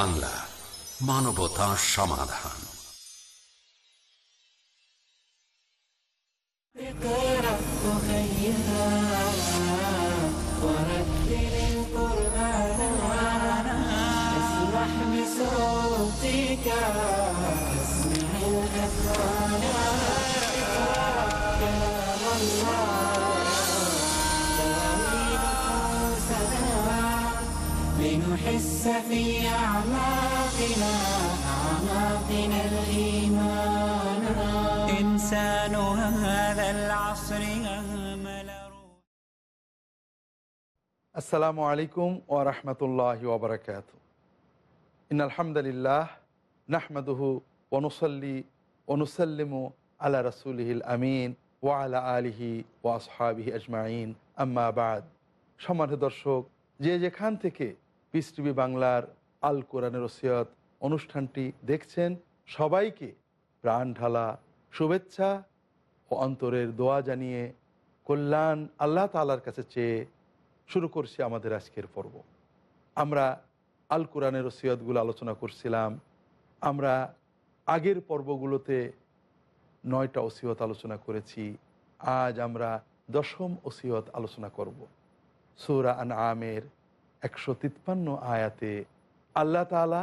বাংলা মানবতা সমাধান Yeah. لنحس في أعماقنا أعماقنا الإيمان إنسان هذا العصر أهمل روح আসসালামু আলাইকুম ও রহমতুল্লাহ ওবরাকাত ইন আলহামদুলিল্লাহ নাহমাদুহু অনুসল্লি অনুসাল্লিমু আলা রসুলহিল আমিন ওয়া আলা আলিহি ওয়া আসহাবিহি আজমাইন আম্মা বাদ সম্মানিত দর্শক যে যেখান থেকে পিস টিভি বাংলার আল কোরআনের ওসিয়ত অনুষ্ঠানটি দেখছেন সবাইকে প্রাণ ঢালা শুভেচ্ছা ও অন্তরের দোয়া জানিয়ে কল্যাণ আল্লাহ তালার কাছে চেয়ে শুরু করছি আমাদের আজকের পর্ব। আমরা আল কোরআনের ওসিয়তগুলো আলোচনা করছিলাম। আমরা আগের পর্বগুলোতে নয়টা ওসিয়ত আলোচনা করেছি। আজ আমরা দশম ওসিয়ত আলোচনা করব। সৌরা আন আমের একশো তিপ্পান্ন আয়াতে আল্লাহ তালা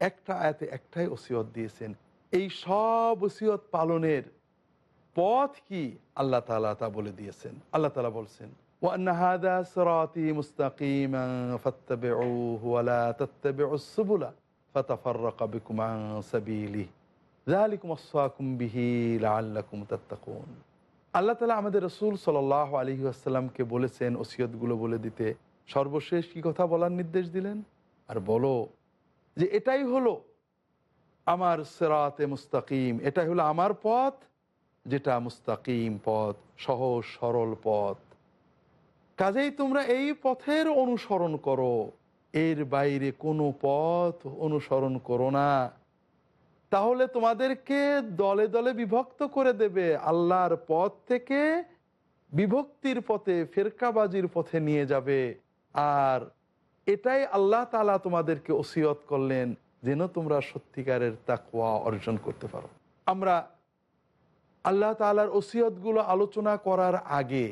একটা আয়াতে একটাই ওসিয়ত দিয়েছেন। এই সব ওসিয়ত পালনের পথ কি আল্লাহ তালা তা বলে দিয়েছেন। আল্লাহ তালা বলছেন আল্লাহ তালা আমাদের রসুল সাল আলহি আসাল্লামকে বলেছেন ওসিয়তগুলো বলে দিতে। সর্বশেষ কি কথা বলার নির্দেশ দিলেন? আর বলো যে এটাই হলো আমার সেরাতে মুস্তাকিম। এটাই হলো আমার পথ, যেটা মুস্তাকিম পথ, সহজ, সরল পথ। কাজেই তোমরা এই পথের অনুসরণ করো। এর বাইরে কোনো পথ অনুসরণ করো না। তাহলে তোমাদেরকে দলে দলে বিভক্ত করে দেবে। আল্লাহর পথ থেকে বিভক্তির পথে, ফেরকাবাজির পথে নিয়ে যাবে। আর এটাই আল্লাহ তালা তোমাদেরকে ওসিয়ত করলেন যেন তোমরা সত্যিকারের তাকুয়া অর্জন করতে পারো। আমরা আল্লাহ তালার ওসিয়তগুলো আলোচনা করার আগে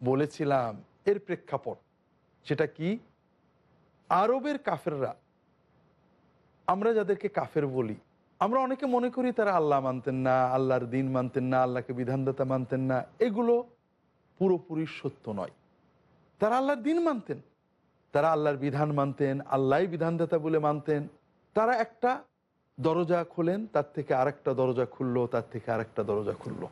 বলেছিলাম এর প্রেক্ষাপট সেটা কি? আরবের কাফেররা, আমরা যাদেরকে কাফের বলি, আমরা অনেকে মনে করি তারা আল্লাহ মানতেন না, আল্লাহর দিন মানতেন না, আল্লাহকে বিধানদাতা মানতেন না, এগুলো পুরোপুরি সত্য নয়। তারা আল্লাহর দিন মানতেন। তারা আল্লাহর বিধান মানতেন, আল্লাহ বিধানদাতা বলে মানতেন। তারা একটা দরজা খোলেন, তার থেকে আরেকটা দরজা খুললো, তার থেকে আরেকটা দরজা খুললো।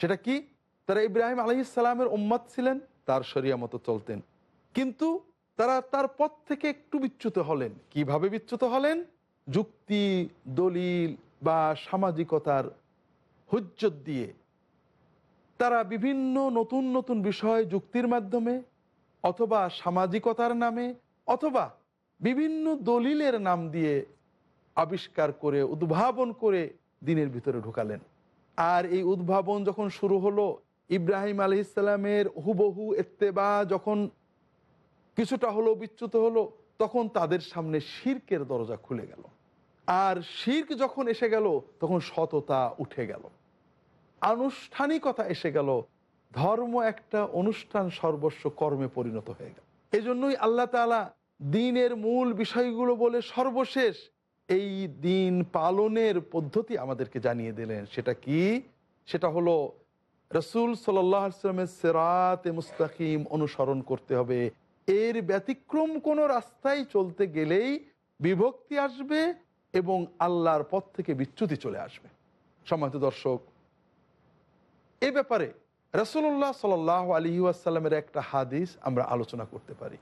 সেটা কি? তারা ইব্রাহিম আলহিসাল্লামের উম্মাদ ছিলেন, তার শরিয়া মতো চলতেন। কিন্তু তারা তার পথ থেকে একটু বিচ্যুত হলেন। কীভাবে বিচ্যুত হলেন? যুক্তি, দলিল বা সামাজিকতার হুজ্জত দিয়ে। তারা বিভিন্ন নতুন নতুন বিষয় যুক্তির মাধ্যমে অথবা সামাজিকতার নামে অথবা বিভিন্ন দলিলের নাম দিয়ে আবিষ্কার করে, উদ্ভাবন করে দিনের ভিতরে ঢুকালেন। আর এই উদ্ভাবন যখন শুরু হলো, ইব্রাহিম আলি ইসলামের হুবহু এত্তেবা যখন কিছুটা হলো বিচ্যুত হলো, তখন তাদের সামনে শির্কের দরজা খুলে গেল। আর শির্ক যখন এসে গেল, তখন সততা উঠে গেল। আনুষ্ঠানিকতা এসে গেল ধর্ম একটা অনুষ্ঠান সর্বস্ব কর্মে পরিণত হয়ে গেল। এজন্যই আল্লাহ তালা দিনের মূল বিষয়গুলো বলে সর্বশেষ এই দিন পালনের পদ্ধতি আমাদেরকে জানিয়ে দিলেন। সেটা কি? সেটা হলো রসুল সাল্লামের সেরাতে মুস্তাকিম অনুসরণ করতে হবে। এর ব্যতিক্রম কোনো রাস্তায় চলতে গেলেই বিভক্তি আসবে এবং আল্লাহর পথ থেকে বিচ্যুতি চলে আসবে। সম্মানিত দর্শক, এ ব্যাপারে রসুল্লাহ সাল আলী আসাল্লামের একটা হাদিস আমরা আলোচনা করতে পারি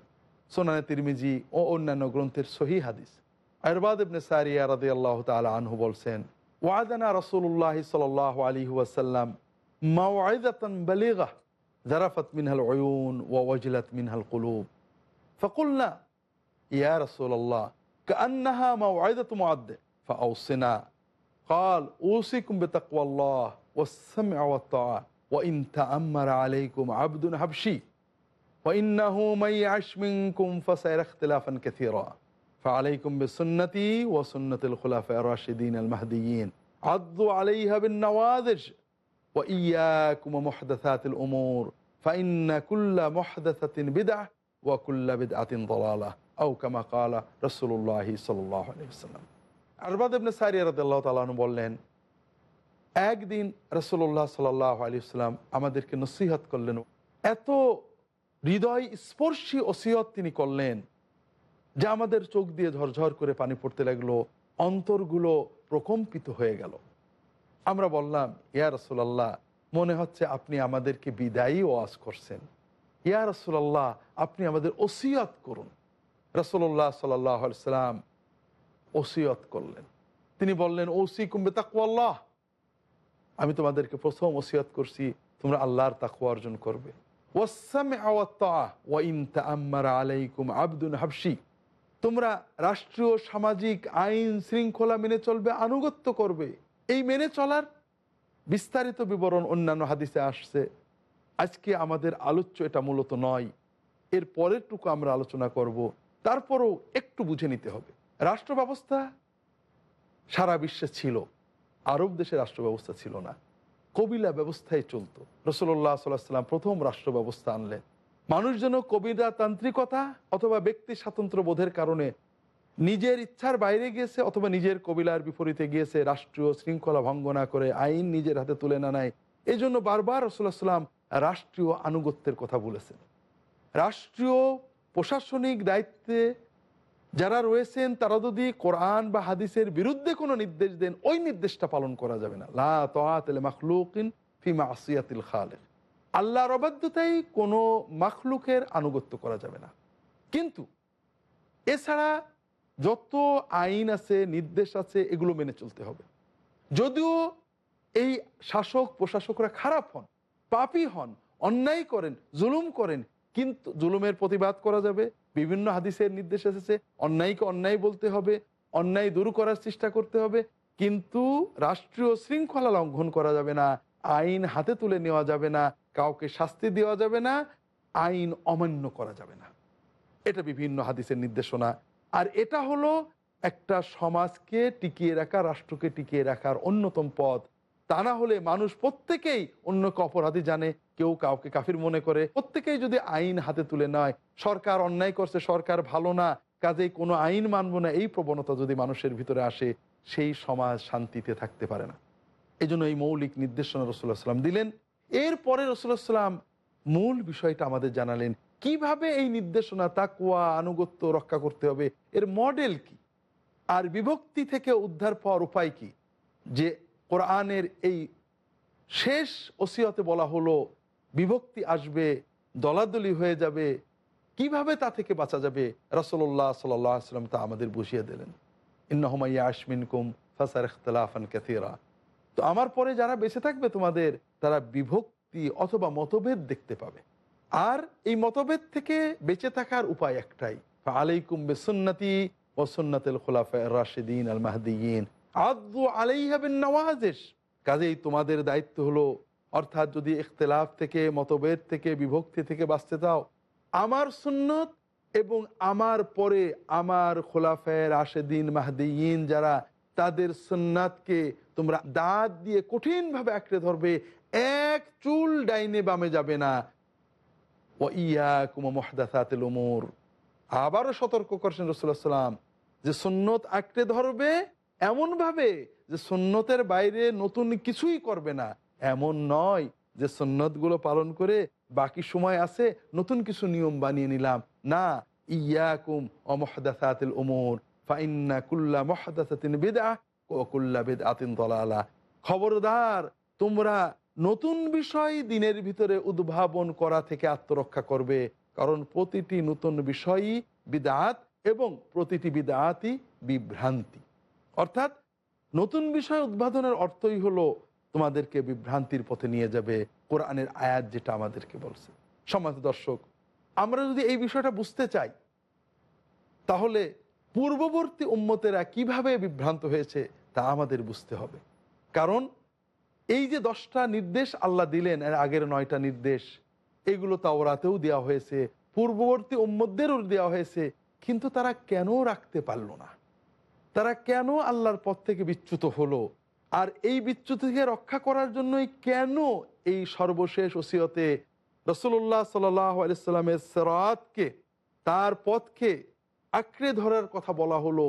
সোনানে তিরমিজি ও অন্যান্য গ্রন্থের সহি হাদিস আয়রবাদ ইবনে সারিয়া রাদি আল্লাহ তালা আনহু বলছেন ওয়াদানা রসুল্লাহ সাল আলী ওয়াসাল্লাম মাওয়াইদাতান বালিগা জারাফাত মিনহাল ওয়ুন ওয়াজিলাত মিনহাল কুলুব فقلنا يا رسول الله كأنها موعظة معد فأوصنا قال أوصيكم بتقوى الله والسمع والطاعة وإن تأمر عليكم عبد حبشي وإنه من يعش منكم فسيرى اختلافا كثيرا فعليكم بسنتي وسنة الخلفاء الراشدين المهديين عضوا عليها بالنوادج وإياكم ومحدثات الأمور فإن كل محدثة بدعة وكل بدعة ضلالة أو كما قال رسول الله صلى الله عليه وسلم আরবাদ ইবনে সারিয়া রাদিয়াল্লাহু তাআলা আনহু বললেন একদিন রসুল্লাহ সাল্লাহ আলী ইসলাম আমাদেরকে নসিহত করলেন। এত হৃদয় স্পর্শী ওসিয়ত তিনি করলেন যে আমাদের চোখ দিয়ে ঝরঝর করে পানি পড়তে লাগল, অন্তরগুলো প্রকম্পিত হয়ে গেল। আমরা বললাম, ইয়া রসুলাল্লাহ, মনে হচ্ছে আপনি আমাদেরকে বিদায়ী ওয়াজ করছেন। ইয়া রসুলাল্লাহ, আপনি আমাদের ওসিয়ত করুন। রসুল্লাহ সাল্লাহ সাল্লাম ওসিয়ত করলেন। তিনি বললেন ওসি কুম্বে তাকুয়াল্লাহ আমি তোমাদেরকে প্রথম ওসিয়ত করছি, তোমরা আল্লাহর তাকুয়া অর্জন করবে। হাবসি তোমরা রাষ্ট্রীয় সামাজিক আইন শৃঙ্খলা মেনে চলবে, আনুগত্য করবে। এই মেনে চলার বিস্তারিত বিবরণ অন্যান্য হাদিসে আসছে। আজকে আমাদের আলোচ্য এটা মূলত নয়, এর পরেরটুকু আমরা আলোচনা করব। তারপরও একটু বুঝে নিতে হবে। রাষ্ট্র ব্যবস্থা সারা বিশ্বে ছিল। আরব দেশে রাষ্ট্র ব্যবস্থা ছিল না। কবিলা ব্যবস্থায় চলতো। রসল্লাহ সাল্লাম প্রথম রাষ্ট্র ব্যবস্থা আনলেন। মানুষ যেন কবিরা তান্ত্রিকতা অথবা ব্যক্তি স্বাতন্ত্র বোধের কারণে নিজের ইচ্ছার বাইরে গিয়েছে অথবা নিজের কবিলার বিপরীতে গিয়েছে রাষ্ট্রীয় শৃঙ্খলা ভঙ্গ না করে আইন নিজের হাতে তুলে না নেয় এই জন্য বারবার রসুল্লাহ সাল্লাম রাষ্ট্রীয় আনুগত্যের কথা বলেছেন। রাষ্ট্রীয় প্রশাসনিক দায়িত্বে যারা রয়েছেন, তারা যদি কোরআন বা হাদিসের বিরুদ্ধে কোনো নির্দেশ দেন, ওই নির্দেশটা পালন করা যাবে না। লা ফিমা খালেক। আল্লাহর অবাধ্যতাই কোনো মাখলুকের আনুগত্য করা যাবে না। কিন্তু এছাড়া যত আইন আছে, নির্দেশ আছে, এগুলো মেনে চলতে হবে। যদিও এই শাসক, প্রশাসকরা খারাপ হন, পাপি হন, অন্যায় করেন, জুলুম করেন, কিন্তু জুলুমের প্রতিবাদ করা যাবে বিভিন্ন হাদিসের নির্দেশ এসেছে, অন্যায়কে অন্যায় বলতে হবে, অন্যায় দূর করার চেষ্টা করতে হবে, কিন্তু রাষ্ট্রীয় শৃঙ্খলা লঙ্ঘন করা যাবে না, আইন হাতে তুলে নেওয়া যাবে না, কাউকে শাস্তি দেওয়া যাবে না, আইন অমান্য করা যাবে না। এটা বিভিন্ন হাদিসের নির্দেশনা। আর এটা হলো একটা সমাজকে টিকিয়ে রাখা, রাষ্ট্রকে টিকিয়ে রাখার অন্যতম পথ। তা না হলে মানুষ প্রত্যেকেই অন্যকে অপরাধী জানে, কেউ কাউকে কাফির মনে করে। প্রত্যেকেই যদি আইন হাতে তুলে নেয়, সরকার অন্যায় করছে, সরকার ভালো না, কাজেই কোনো আইন মানব না, এই প্রবণতা যদি মানুষের ভিতরে আসে, সেই সমাজ শান্তিতে থাকতে পারে না। এই এই মৌলিক নির্দেশনা রসুল্লাহ সাল্লাম দিলেন। এরপরে রসুল্লাহ সাল্লাম মূল বিষয়টা আমাদের জানালেন, কীভাবে এই নির্দেশনা তাকুয়া আনুগত্য রক্ষা করতে হবে, এর মডেল কি? আর বিভক্তি থেকে উদ্ধার পাওয়ার উপায় কি? যে কোরআনের এই শেষ ওসিয়তে বলা হলো, বিভক্তি আসবে, দলাদলি হয়ে যাবে, কীভাবে তা থেকে বাঁচা যাবে? রসল্লাহ সাল্লাম তা আমাদের বুঝিয়ে দিলেন। ইন্নহমাইয়া আশমিন কুম ফাসার ইখতলাফান ক্যাথিরা তো আমার পরে যারা বেঁচে থাকবে তোমাদের, তারা বিভক্তি অথবা মতভেদ দেখতে পাবে। আর এই মতভেদ থেকে বেঁচে থাকার উপায় একটাই। আলাইকুম বেসুন্নতি ও সুন্নাতুল খোলাফা রাশেদিন আল মাহদিন আদু আলাইহাবেন নওয়াজেশ। কাজেই তোমাদের দায়িত্ব হলো, অর্থাৎ যদি ইখতলাফ থেকে, মতভেদ থেকে, বিভক্তি থেকে বাঁচতে চাও, আমার সুন্নত এবং আমার পরে আমার খোলাফের আশেদিন মাহদিন যারা তাদের সুন্নাতকে তোমরা দাঁত দিয়ে কঠিনভাবে আঁকড়ে ধরবে, এক চুল ডাইনে বামে যাবে না। ও ইয়া কুমা মহদাসাতিল উমর। আবারও সতর্ক করছেন রসুল্লাহ সাল্লাম যে সুন্নত আঁকড়ে ধরবে এমন ভাবে যে সুন্নতের বাইরে নতুন কিছুই করবে না, এমন নয় যে সুন্নতগুলো পালন করে বাকি সময় আছে, নতুন কিছু নিয়ম বানিয়ে নিলাম। না, ইয়াকুম অমহদাসাতিল উমর, ফাইন্না কুল্লা মহাদাসাতিন বেদা কুল্লা বেদ আতিন তলালা খবরদার, তোমরা নতুন বিষয় দিনের ভিতরে উদ্ভাবন করা থেকে আত্মরক্ষা করবে, কারণ প্রতিটি নতুন বিষয়ই বিদাত এবং প্রতিটি বিদাতই বিভ্রান্তি। অর্থাৎ নতুন বিষয় উদ্বোধনের অর্থই হলো তোমাদেরকে বিভ্রান্তির পথে নিয়ে যাবে কোরআনের আয়াত যেটা আমাদেরকে বলছে। সমাজ দর্শক, আমরা যদি এই বিষয়টা বুঝতে চাই, তাহলে পূর্ববর্তী উম্মতেরা কীভাবে বিভ্রান্ত হয়েছে তা আমাদের বুঝতে হবে। কারণ এই যে দশটা নির্দেশ আল্লাহ দিলেন, এর আগের নয়টা নির্দেশ, এগুলো তাওরাতেও দেওয়া হয়েছে, পূর্ববর্তী উম্মদেরও দেওয়া হয়েছে, কিন্তু তারা কেন রাখতে পারল না? তারা কেন আল্লাহর পথ থেকে বিচ্যুত হলো? আর এই বিচ্যুত থেকে রক্ষা করার জন্যই কেন এই সর্বশেষ ওসিয়তে রসুল্লাহ সাল্লামের সেরাতকে, তার পথকে আঁকড়ে ধরার কথা বলা হলো,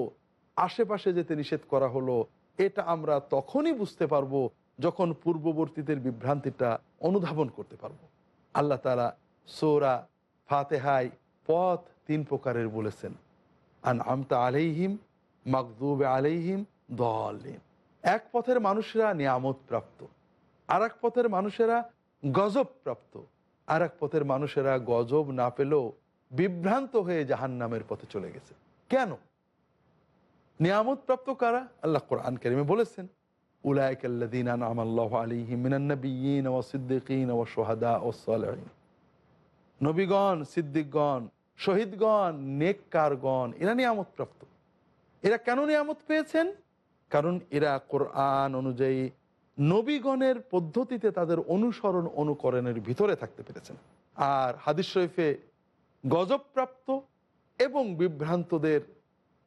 আশেপাশে যেতে নিষেধ করা হলো, এটা আমরা তখনই বুঝতে পারব যখন পূর্ববর্তীদের বিভ্রান্তিটা অনুধাবন করতে পারব। আল্লাহ তালা সৌরা ফাতেহাই পথ তিন প্রকারের বলেছেন আন আমতা আলাইহিম মাকদুবে আলাইহিম দলিম এক পথের মানুষেরা নিয়ামত প্রাপ্ত আর এক পথের মানুষেরা গজব প্রাপ্ত আর এক পথের মানুষেরা গজব না পেলেও বিভ্রান্ত হয়ে জাহান নামের পথে চলে গেছে। কেন? নিয়ামত প্রাপ্ত কারা? আল্লাহ কোরআন কারিমে বলেছেন আলিহিম নবীগণ, সিদ্দিকগণ, শহীদগণ, নেককারগণ, এরা নিয়ামত প্রাপ্ত এরা কেন নিয়ামত পেয়েছেন? কারণ এরা কোরআন অনুযায়ী নবীগণের পদ্ধতিতে তাদের অনুসরণ অনুকরণের ভিতরে থাকতে পেরেছেন। আর হাদিস শরীফে গজবপ্রাপ্ত এবং বিভ্রান্তদের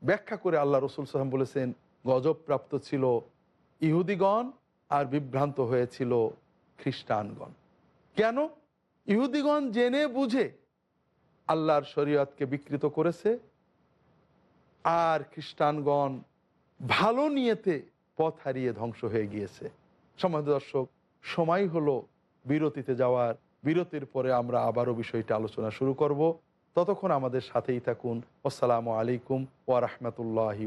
ব্যাখ্যা করে আল্লাহ রসুল সাল্লাম বলেছেন, গজবপ্রাপ্ত ছিল ইহুদিগণ আর বিভ্রান্ত হয়েছিল খ্রিস্টানগণ। কেন? ইহুদিগণ জেনে বুঝে আল্লাহর শরীয়তকে বিকৃত করেছে আর খ্রিস্টানগণ ভালো নিয়েতে পথ হারিয়ে ধ্বংস হয়ে গিয়েছে। সমাজ দর্শক, সময় হলো বিরতিতে যাওয়ার। বিরতির পরে আমরা আবারও বিষয়টা আলোচনা শুরু করব। ততক্ষণ আমাদের সাথেই থাকুন। আসসালামু আলাইকুম ওয়া রাহমাতুল্লাহি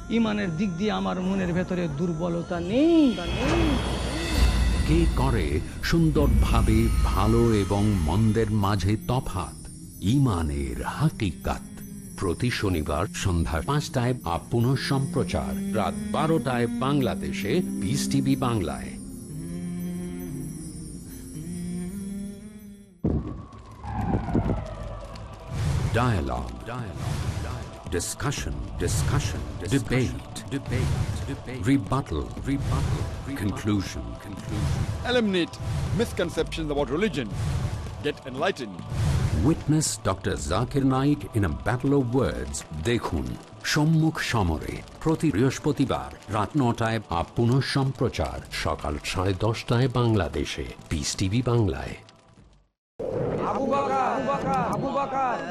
ইমানের দিক দিয়ে আমার মনের ভেতরে দুর্বলতা নেই কে করে সুন্দরভাবে ভালো এবং মন্দের মাঝে তফাত ইমানের হাকিকাত প্রতি শনিবার সন্ধ্যা পাঁচটায় আপ পুনঃ সম্প্রচার রাত বারোটায় বাংলাদেশে পিস টিভি বাংলায় Dialogue. Dialogue. Dialogue. Discussion. Discussion. Debate. Debate. Debate. Rebuttal. Rebuttal. rebuttal Conclusion. Conclusion. eliminate misconceptions about religion. Get enlightened. Witness Dr. Zakir Naik in a battle of words. দেখুন সম্মুখ সমরে প্রতি বৃহস্পতিবার রাত নটায় আপ পুনঃ সম্প্রচার সকাল সাড়ে দশটায় বাংলাদেশে পিস টিভি বাংলায় আবু বকর আবু বকর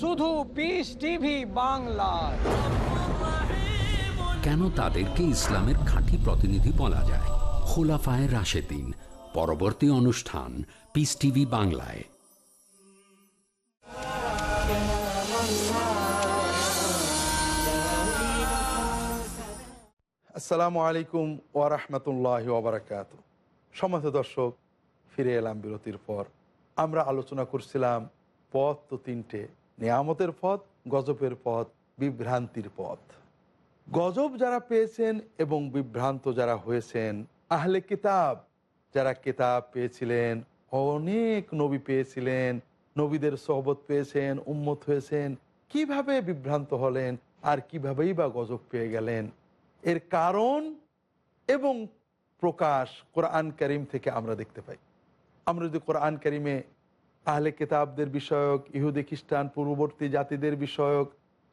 শুধু পিস টিভি বাংলায় কেন তাদেরকে ইসলামের খাঁটি প্রতিনিধি বলা যায়? খোলাফায় রাশেদিন পরবর্তী অনুষ্ঠান পিস টিভি বাংলায়। আসসালামু আলাইকুম ওয়া রাহমাতুল্লাহি ওয়া বারাকাত সম্মানিত দর্শক ফিরে এলাম বিরতির পর। আমরা আলোচনা করছিলাম পথ তো তিনটে। নিয়ামতের পথ, গজবের পথ, বিভ্রান্তির পথ। গজব যারা পেয়েছেন এবং বিভ্রান্ত যারা হয়েছেন, আহলে কিতাব যারা কিতাব পেয়েছিলেন, অনেক নবী পেয়েছিলেন, নবীদের সহবত পেয়েছেন, উম্মত হয়েছেন, কীভাবে বিভ্রান্ত হলেন আর কিভাবেই বা গজব পেয়ে গেলেন? এর কারণ এবং প্রকাশ কোরআন করিম থেকে আমরা দেখতে পাই। আমরা যদি কোরআন করিমে আহলে কিতাবদের বিষয়ক, ইহুদি খ্রিস্টান, পূর্ববর্তী জাতিদের বিষয়ক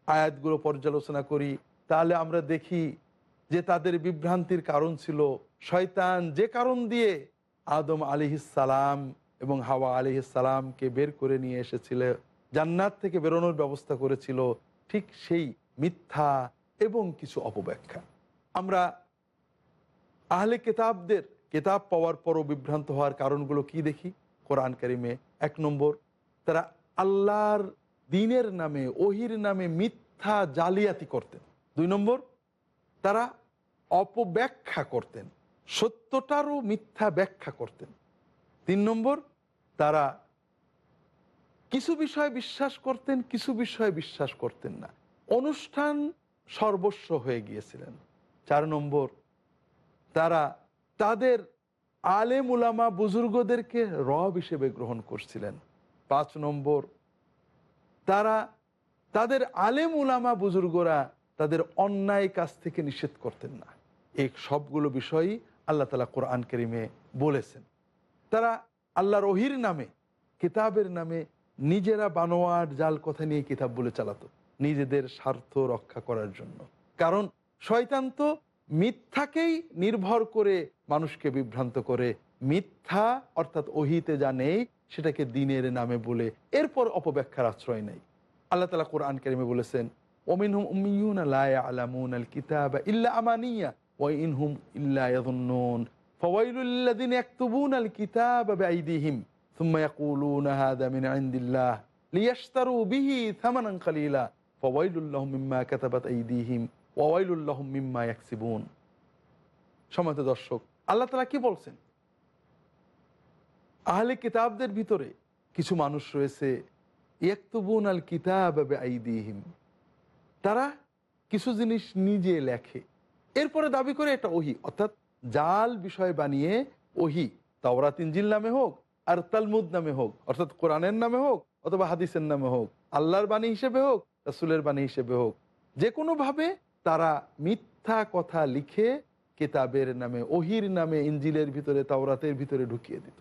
আয়াতগুলো পর্যালোচনা করি। তাহলে আমরা দেখি যে তাদের বিভ্রান্তির কারণ ছিল শয়তান যে কারণ দিয়ে আদম আলিহিসালাম এবং হাওয়া আলিহিসালামকে বের করে নিয়ে এসেছিল, জান্নাত থেকে বেরোনোর ব্যবস্থা করেছিল, ঠিক সেই মিথ্যা এবং কিছু অপব্যাখ্যা। আমরা আহলে কেতাবদের, কেতাব পাওয়ার পরও বিভ্রান্ত হওয়ার কারণগুলো কি দেখি? কোরআন কারিমে এক নম্বর, তারা আল্লাহর দিনের নামে, ওহির নামে মিথ্যা জালিয়াতি করতেন। দুই নম্বর, তারা অপব্যাখ্যা করতেন, সত্যটারও মিথ্যা ব্যাখ্যা করতেন। তিন নম্বর, তারা কিছু বিষয়ে বিশ্বাস করতেন, কিছু বিষয়ে বিশ্বাস করতেন না। অনুষ্ঠান সর্বস্ব হয়ে গিয়েছিলেন। চার নম্বর, তারা তাদের আলেম উলামা বুজুর্গদেরকে রব হিসেবে গ্রহণ করছিলেন। পাঁচ নম্বর, তারা, তাদের আলেম উলামা বুজুর্গরা তাদের অন্যায় কাজ থেকে নিষেধ করতেন না। এই সবগুলো বিষয়ই আল্লাহ তালা কোরআন করিমে বলেছেন। তারা আল্লাহর ওহির নামে, কিতাবের নামে নিজেরা বানোয়ার জাল কথা নিয়ে কিতাব বলে চালাতো নিজেদের স্বার্থ রক্ষা করার জন্য। কারণ শয়তান তো মিথ্যাকেই নির্ভর করে মানুষকে বিভ্রান্ত করে মিথ্যা অর্থাৎ ওহিতে যা নেই সেটাকে দিনের নামে বলে এরপর অপব্যাখ্যার আশ্রয় নেই আল্লাহ তালা কোরআন কারিমে বলেছেন ওমিনহুম উম্মিউন লা ইয়ালামুন আল কিতাব ইল্লা আমানিয়া ওয়া ইনহুম ইল্লা ইয়াযুন্নুন ফাওয়াইলুল লাযিনা ইয়াকতুবুনা আল কিতাব বিআইদিহিম ثم يقولون هذا من عند الله ليشتروا به ثمنا قليلا فويل لهم مما كتبت أيديهم ওয়াইলুল্লাহ মিম্মা ইয়াকসিবুন। সময়ত দর্শক, আল্লাহ তালা কি বলছেন? আহলে কিতাবদের ভিতরে কিছু মানুষ রয়েছে আল কিতাব আইদিহিম তারা কিছু জিনিস নিজে লেখে। এরপরে দাবি করে এটা ওহি, অর্থাৎ জাল বিষয় বানিয়ে ওহি তাওরা তিনজিল নামে হোক আর তালমুদ নামে হোক, অর্থাৎ কোরআনের নামে হোক অথবা হাদিসের নামে হোক, আল্লাহর বাণী হিসেবে হোক, রাসুলের বাণী হিসেবে হোক যে কোনোভাবে তারা মিথ্যা কথা লিখে কিতাবের নামে, ওহির নামে ইঞ্জিলের ভিতরে, তাওরাতের ভিতরে ঢুকিয়ে দিত।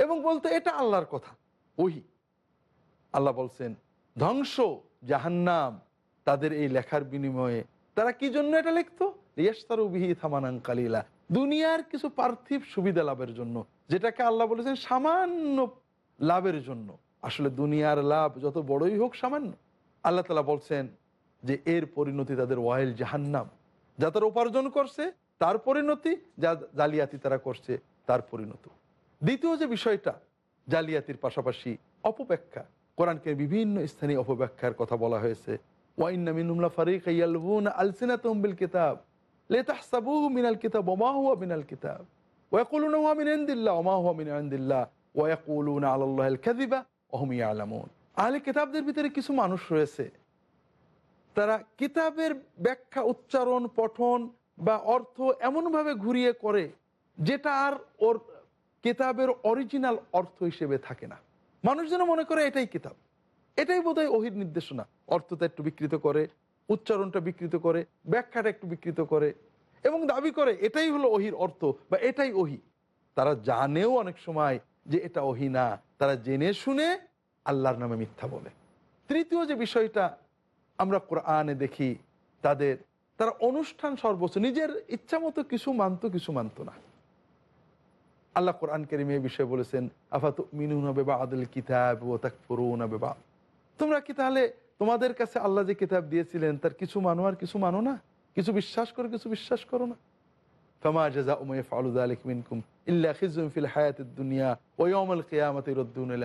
এবং বলতো, এটা আল্লাহর কথা, ওহি। আল্লাহ বলছেন, ধ্বংস, জাহান্নাম, তাদের এই লেখার বিনিময়ে তারা কি জন্য এটা লিখতো? রিয়াস্তার বিহি থামানাং কালিলা। দুনিয়ার কিছু পার্থিব সুবিধা লাভের জন্য, যেটাকে আল্লাহ বলেছেন সামান্য লাভের জন্য। আসলে দুনিয়ার লাভ যত বড়ই হোক সামান্য। আল্লাহ তালা বলছেন যে এর পরিণতি তাদের ওয়াইল জাহান্নাম। যা তারা উপার্জন করছে, তার পরিণতি, যা জালিয়াতি তারা করছে, তার পরিণত। দ্বিতীয় যে বিষয়টা, জালিয়াতির পাশাপাশি অপব্যাখ্যা। কোরআনকে বিভিন্ন স্থানে অপব্যাখ্যার কথা বলা হয়েছে। বিল কিতাব। মিনাল কিতাব মিনাল কিতাব। মিন আহলে কিতাবদের ভিতরে কিছু মানুষ রয়েছে। তারা কিতাবের ব্যাখ্যা উচ্চারণ, পঠন বা অর্থ এমনভাবে ঘুরিয়ে করে যেটা আর ওর কিতাবের অরিজিনাল অর্থ হিসেবে থাকে না। মানুষ যেন মনে করে এটাই কিতাব। এটাই বোধহয় অহির নির্দেশনা। অর্থটা একটু বিকৃত করে, উচ্চারণটা বিকৃত করে, ব্যাখ্যাটা একটু বিকৃত করে এবং দাবি করে এটাই হলো অহির অর্থ বা এটাই ওহি তারা জানেও অনেক সময় যে এটা ওহি না। তারা জেনে শুনে আল্লাহর নামে মিথ্যা বলে। তৃতীয় যে বিষয়টা আমরা কোরআনে দেখি তাদের, তারা অনুষ্ঠান সর্বোচ্চ, নিজের ইচ্ছা মতো কিছু মানত কিছু মানত না। আল্লাহ কোরআন কেরিমে এই বিষয়ে বলেছেন আফাত মিনুন বেবা আদল কিতাব ও তাক ফরুন বেবা তোমরা কি তাহলে তোমাদের কাছে আল্লাহ যে কিতাব দিয়েছিলেন, তার কিছু মানো আর কিছু মানো না? কিছু বিশ্বাস করো, কিছু বিশ্বাস করো না? মিনকুম দুনিয়া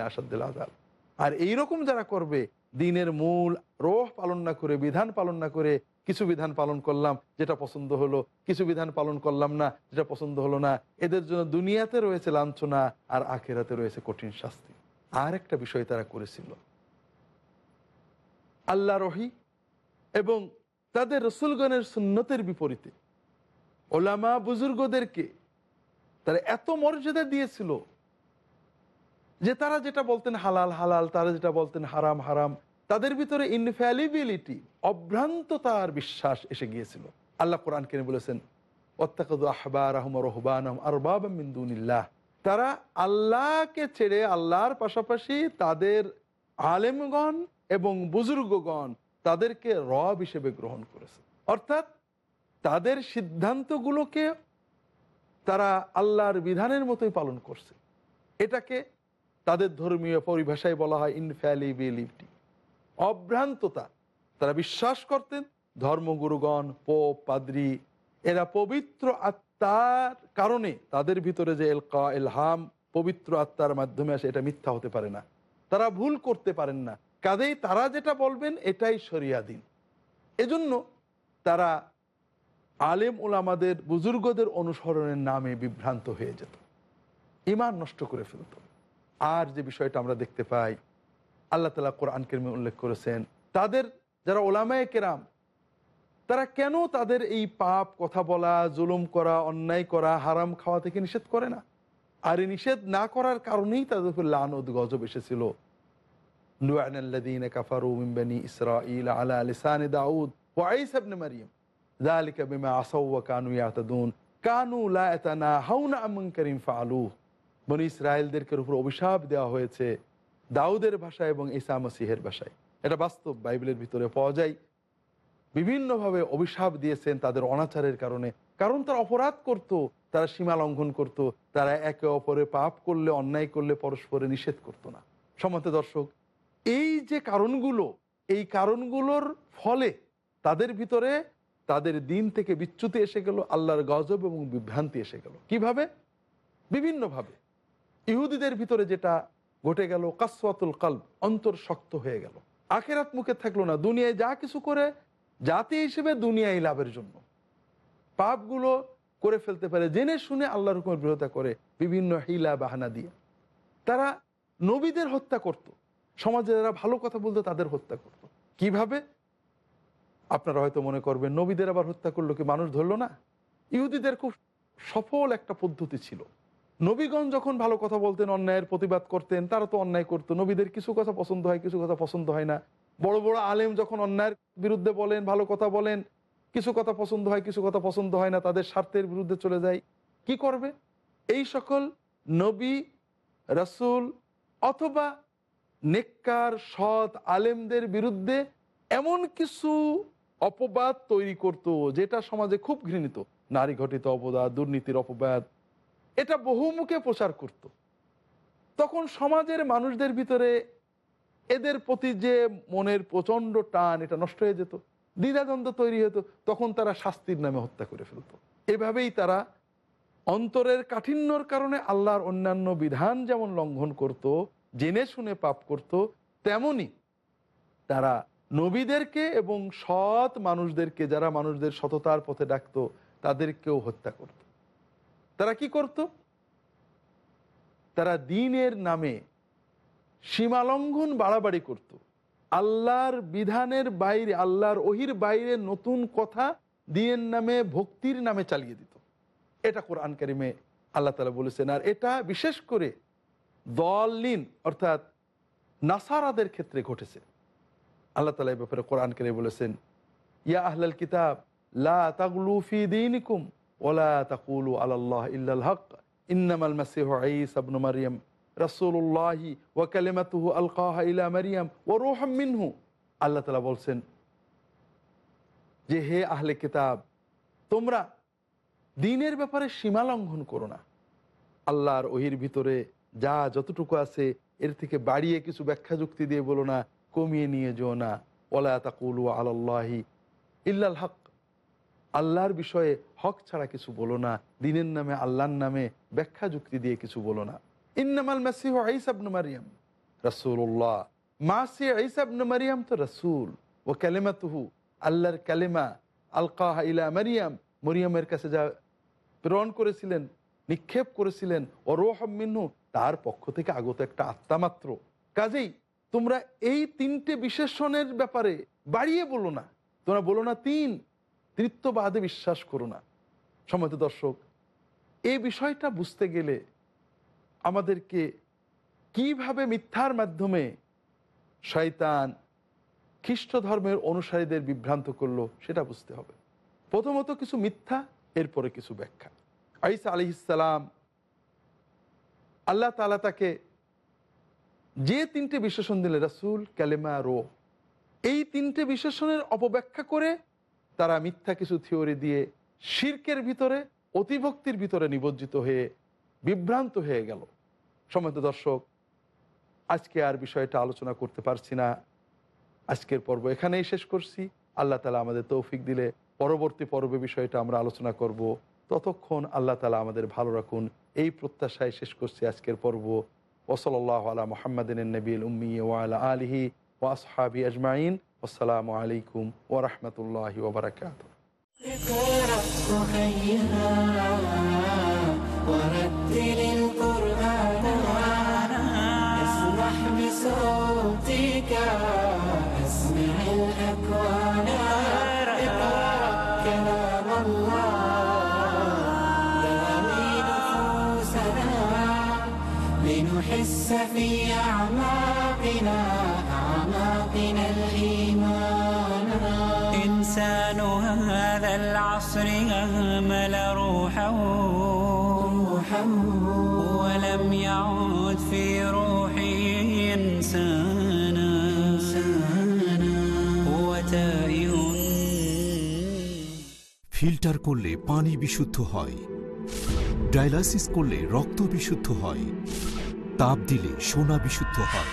আসাদ্দুল আদাব আর এইরকম যারা করবে দিনের মূল রোহ পালন না করে, বিধান পালন না করে কিছু বিধান পালন করলাম, যেটা পছন্দ হলো। কিছু বিধান পালন করলাম না, যেটা পছন্দ হলো না। এদের জন্য দুনিয়াতে রয়েছে লাঞ্ছনা আর আখেরাতে রয়েছে কঠিন শাস্তি। আর একটা বিষয় তারা করেছিল। আল্লাহ রহি এবং তাদের রসুলগণের সুন্নতের বিপরীতে। ওলামা বুজুর্গদেরকে তারা এত মর্যাদা দিয়েছিল যে তারা যেটা বলতেন হালাল হালাল, তারা যেটা বলতেন হারাম হারাম, তাদের ভিতরে ইনফ্যালিবিলিটি অভ্রান্ততার বিশ্বাস এসে গিয়েছিল। আল্লাহ কোরআন কেন বলেছেন তারা আল্লাহকে ছেড়ে আল্লাহর পাশাপাশি তাদের আলেমগণ এবং বুজুর্গগণ তাদেরকে রব হিসেবে গ্রহণ করেছে। অর্থাৎ তাদের সিদ্ধান্তগুলোকে তারা আল্লাহর বিধানের মতোই পালন করছে। এটাকে তাদের ধর্মীয় পরিভাষায় বলা হয় ইনফ্যালিবিলিটি অভ্রান্ততা, তারা বিশ্বাস করতেন, ধর্মগুরুগণ পোপ পাদ্রি এরা পবিত্র আত্মার কারণে তাদের ভিতরে যে এলকা, এলহাম, পবিত্র আত্মার মাধ্যমে আসে, এটা মিথ্যা হতে পারে না। তারা ভুল করতে পারেন না। কাজেই তারা যেটা বলবেন, এটাই সরিয়াদিন এজন্য তারা আলেম ওলামাদের বুজুর্গদের অনুসরণের নামে বিভ্রান্ত হয়ে যেত। ইমান নষ্ট করে ফেলত। আর যে বিষয়টা আমরা দেখতে পাই, আল্লাহ তালা কোরআন কেরমে উল্লেখ করেছেন, তাদের যারা ওলামায় কেরাম, তারা কেন তাদের এই পাপ, কথা বলা, জুলুম করা, অন্যায় করা, হারাম খাওয়া থেকে নিষেধ করে না? আর এই নিষেধ না করার কারণেই তাদের উপর লানত, গজব এসেছিল। কানু ইয়াতাদুন। কানু লা ফাআলুহ। বনি ইসরায়েলদেরকে উপর অভিশাপ দেওয়া হয়েছে দাউদের ভাষায় এবং ঈসা মসিহের ভাষায়। এটা বাস্তব, বাইবেলের ভিতরে পাওয়া যায়। বিভিন্নভাবে অভিশাপ দিয়েছেন তাদের অনাচারের কারণে। কারণ তারা অপরাধ করত, তারা সীমা লঙ্ঘন করত, তারা একে অপরে পাপ করলে, অন্যায় করলে পরস্পরে নিষেধ করতো না। সমাতে দর্শক, এই যে কারণগুলো, এই কারণগুলোর ফলে তাদের ভিতরে তাদের দিন থেকে বিচ্যুতি এসে গেল, আল্লাহর গজব এবং বিভ্রান্তি এসে গেল। কীভাবে? বিভিন্নভাবে। ইহুদিদের ভিতরে যেটা ঘটে গেল, কাসওয়াতুল কাল্ব, অন্তর শক্ত হয়ে গেল। আখেরাত মুখে থাকল না, দুনিয়ায় যা কিছু করে, জাতি হিসেবে দুনিয়ায় লাভের জন্য। পাপগুলো করে ফেলতে পারে, জেনে শুনে আল্লাহর হুকুমের বিরোধিতা করে বিভিন্ন হিলা বাহানা দিয়ে। তারা নবীদের হত্যা করত। সমাজে যারা ভালো কথা বলতো, তাদের হত্যা করত। কীভাবে? আপনারা হয়তো মনে করবেন, নবীদের আবার হত্যা করল কি মানুষ ধরলো না? ইহুদিদের খুব সফল একটা পদ্ধতি ছিল। নবীগণ যখন ভালো কথা বলতেন, অন্যায়ের প্রতিবাদ করতেন, তারা তো অন্যায় করতো। নবীদের কিছু কথা পছন্দ হয়, কিছু কথা পছন্দ হয় না। বড় বড় আলেম যখন অন্যায়ের বিরুদ্ধে বলেন, ভালো কথা বলেন, কিছু কথা পছন্দ হয়, কিছু কথা পছন্দ হয় না, তাদের স্বার্থের বিরুদ্ধে চলে যায়, কি করবে? এই সকল নবী, রাসুল অথবা নেককার, সৎ আলেমদের বিরুদ্ধে এমন কিছু অপবাদ তৈরি করত, যেটা সমাজে খুব ঘৃণিত। নারী ঘটিত অপবাদ, দুর্নীতির অপবাদ এটা বহুমুখে প্রচার করত। তখন সমাজের মানুষদের ভিতরে এদের প্রতি যে মনের প্রচণ্ড টান, এটা নষ্ট হয়ে যেত, দ্বিধাদ্বন্দ্ব তৈরি হতো, তখন তারা শাস্তির নামে হত্যা করে ফেলত এভাবেই তারা অন্তরের কাঠিন্যর কারণে আল্লাহর অন্যান্য বিধান যেমন লঙ্ঘন করত, জেনে শুনে পাপ করত, তেমনি তারা নবীদেরকে এবং সৎ মানুষদেরকে, যারা মানুষদের সততার পথে ডাকত, তাদেরকেও হত্যা করত তারা কি করত? তারা দিনের নামে সীমালঙ্ঘন বাড়াবাড়ি করত। আল্লাহর বিধানের বাইরে, আল্লাহর ওহির বাইরে নতুন কথা দিনের নামে, ভক্তির নামে চালিয়ে দিত। এটা কোরআন কারিমে আল্লাহ তালা বলেছেন। আর এটা বিশেষ করে দলিন, অর্থাৎ নাসারাদের ক্ষেত্রে ঘটেছে। আল্লাহ তালা এই ব্যাপারে কোরআন কারিমে বলেছেন, ইয়া আহলাল কিতাব, লা তাগলু ফি দীনিকুম। আল্লাহ হক আলকাহা ইলা মিনহু আল্লাহ বলছেন, যে হে আহলে কিতাব, তোমরা দিনের ব্যাপারে সীমা লঙ্ঘন করো না। আল্লাহর ওহির ভিতরে যা যতটুকু আছে, এর থেকে বাড়িয়ে কিছু ব্যাখ্যা যুক্তি দিয়ে বলো না, কমিয়ে নিয়ে যেও না। ওলা তাকুলু আল্লাহি ইল্লাল হক আল্লাহর বিষয়ে হক ছাড়া কিছু বলো না, দিনের নামে আল্লাহর নামে ব্যাখ্যা যুক্তি দিয়ে কিছু বলো না। ইন্নামাল মাসিহ আইসাবন মারিয়াম। রাসুল্লাহ মাসি আইসাবন মারিয়াম তো রাসুল। ও কালেমাতুহু, আল্লাহর কালেমা, আলকাহ ইলা মারিয়াম। মরিয়ামের কাছে যা প্রেরণ করেছিলেন, নিক্ষেপ করেছিলেন ও রোহমিনহু তার পক্ষ থেকে আগত একটা আত্মা মাত্র। কাজেই তোমরা এই তিনটে বিশেষণের ব্যাপারে বাড়িয়ে বলো না। তোমরা বলো না তিন তৃত্ববাদে বিশ্বাস করো না সময় দর্শক। এই বিষয়টা বুঝতে গেলে আমাদেরকে কীভাবে মিথ্যার মাধ্যমে শয়তান খ্রিস্ট ধর্মের অনুসারীদের বিভ্রান্ত করল সেটা বুঝতে হবে। প্রথমত কিছু মিথ্যা, এরপরে কিছু ব্যাখ্যা। আইসা আলি ইসালাম আল্লাহ তালা তাকে যে তিনটে বিশেষণ দিলে রাসুল ক্যালেমা রো এই তিনটে বিশেষণের অপব্যাখ্যা করে তারা মিথ্যা কিছু থিওরি দিয়ে শির্কের ভিতরে, অতিভক্তির ভিতরে নিবজ্জিত হয়ে বিভ্রান্ত হয়ে গেল। সময় দর্শক, আজকে আর বিষয়টা আলোচনা করতে পারছি না। আজকের পর্ব এখানেই শেষ করছি। আল্লাহ তালা আমাদের তৌফিক দিলে পরবর্তী পর্বে বিষয়টা আমরা আলোচনা করব। ততক্ষণ আল্লাহ তালা আমাদের ভালো রাখুন। এই প্রত্যাশায় শেষ করছি আজকের পর্ব। ওসলাল্লাহ আলা মোহাম্মদিন নবীল উম্মি ওয়ালা আলিহি ওয়াসহাবি আজমাইন। والسلام عليكم ورحمة الله وبركاته. ورتل القرآن اسمح بصوتك اسمع الأكوان اقرأ كلام الله نفوسنا لنحس في أعماقنا. أعماقنا الإيمان إنسان هذا العصر أهمل روحه ولم يعد في روحه إنسانا هو تائه ফিল্টার করলে পানি বিশুদ্ধ হয় ডায়ালাসিস করলে রক্ত বিশুদ্ধ হয় তাপ দিলে সোনা বিশুদ্ধ হয়